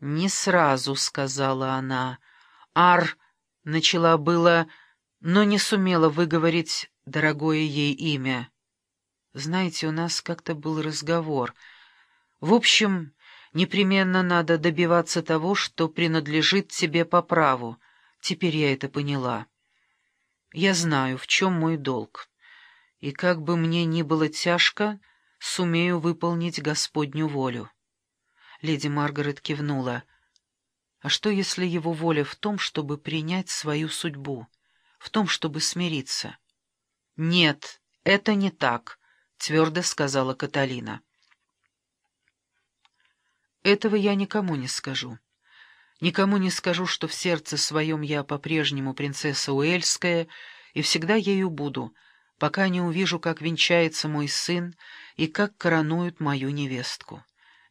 «Не сразу», — сказала она. «Ар» начала было, но не сумела выговорить дорогое ей имя. Знаете, у нас как-то был разговор. В общем, непременно надо добиваться того, что принадлежит тебе по праву. Теперь я это поняла. Я знаю, в чем мой долг. И как бы мне ни было тяжко, сумею выполнить Господню волю. Леди Маргарет кивнула. А что, если его воля в том, чтобы принять свою судьбу, в том, чтобы смириться? «Нет, это не так», — твердо сказала Каталина. «Этого я никому не скажу. Никому не скажу, что в сердце своем я по-прежнему принцесса Уэльская и всегда ею буду, пока не увижу, как венчается мой сын и как коронуют мою невестку».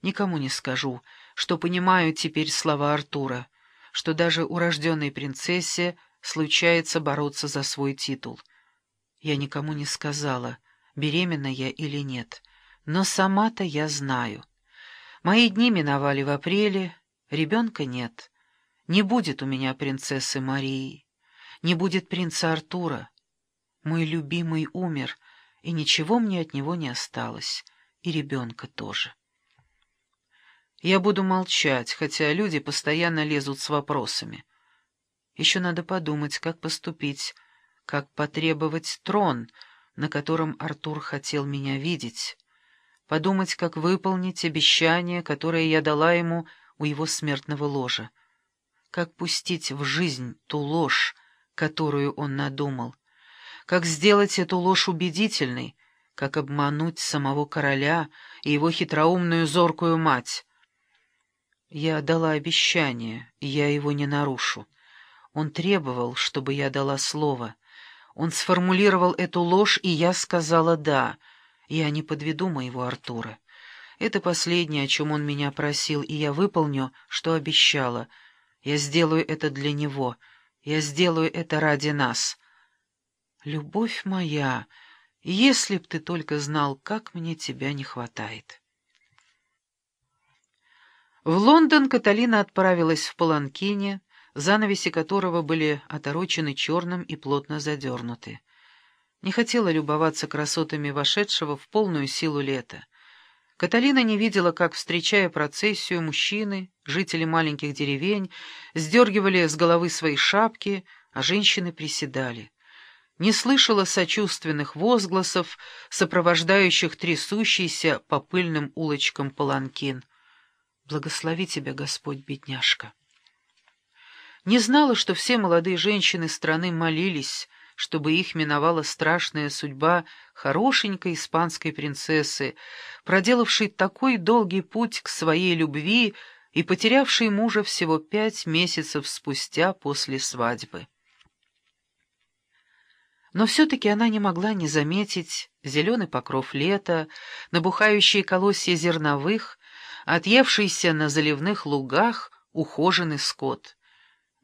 Никому не скажу, что понимаю теперь слова Артура, что даже урожденной принцессе случается бороться за свой титул. Я никому не сказала, беременна я или нет, но сама-то я знаю. Мои дни миновали в апреле, ребенка нет. Не будет у меня принцессы Марии, не будет принца Артура. Мой любимый умер, и ничего мне от него не осталось, и ребенка тоже. Я буду молчать, хотя люди постоянно лезут с вопросами. Еще надо подумать, как поступить, как потребовать трон, на котором Артур хотел меня видеть, подумать, как выполнить обещание, которое я дала ему у его смертного ложа, как пустить в жизнь ту ложь, которую он надумал, как сделать эту ложь убедительной, как обмануть самого короля и его хитроумную зоркую мать, я дала обещание, и я его не нарушу. Он требовал, чтобы я дала слово. Он сформулировал эту ложь, и я сказала «да». Я не подведу моего Артура. Это последнее, о чем он меня просил, и я выполню, что обещала. Я сделаю это для него. Я сделаю это ради нас. Любовь моя, если б ты только знал, как мне тебя не хватает». В Лондон Каталина отправилась в Паланкине, занавеси которого были оторочены черным и плотно задернуты. Не хотела любоваться красотами вошедшего в полную силу лета. Каталина не видела, как, встречая процессию, мужчины, жители маленьких деревень, сдергивали с головы свои шапки, а женщины приседали. Не слышала сочувственных возгласов, сопровождающих трясущийся по пыльным улочкам паланкин — Благослови тебя, Господь, бедняжка. Не знала, что все молодые женщины страны молились, чтобы их миновала страшная судьба хорошенькой испанской принцессы, проделавшей такой долгий путь к своей любви и потерявшей мужа всего пять месяцев спустя после свадьбы. Но все-таки она не могла не заметить зеленый покров лета, набухающие колосья зерновых, отъевшийся на заливных лугах ухоженный скот.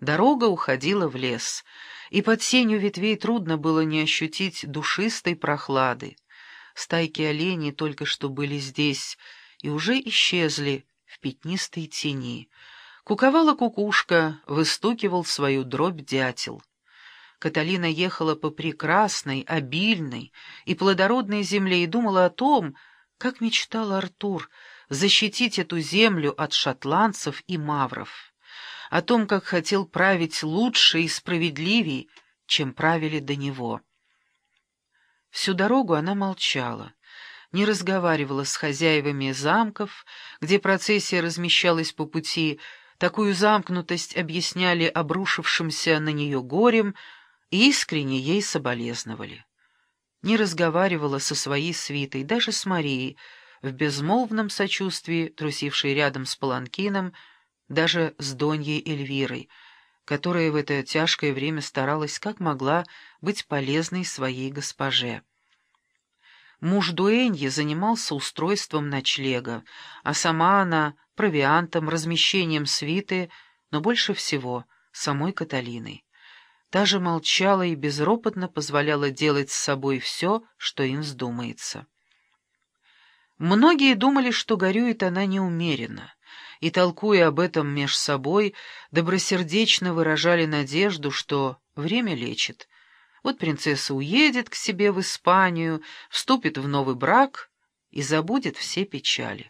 Дорога уходила в лес, и под сенью ветвей трудно было не ощутить душистой прохлады. Стайки оленей только что были здесь и уже исчезли в пятнистой тени. Куковала кукушка, выстукивал свою дробь дятел. Каталина ехала по прекрасной, обильной и плодородной земле и думала о том, как мечтал Артур — защитить эту землю от шотландцев и мавров, о том, как хотел править лучше и справедливее, чем правили до него. Всю дорогу она молчала, не разговаривала с хозяевами замков, где процессия размещалась по пути, такую замкнутость объясняли обрушившимся на нее горем и искренне ей соболезновали. Не разговаривала со своей свитой, даже с Марией, в безмолвном сочувствии, трусившей рядом с Паланкином, даже с Доньей Эльвирой, которая в это тяжкое время старалась как могла быть полезной своей госпоже. Муж Дуэньи занимался устройством ночлега, а сама она — провиантом, размещением свиты, но больше всего — самой Каталиной. Та же молчала и безропотно позволяла делать с собой все, что им вздумается. Многие думали, что горюет она неумеренно, и, толкуя об этом меж собой, добросердечно выражали надежду, что время лечит. Вот принцесса уедет к себе в Испанию, вступит в новый брак и забудет все печали.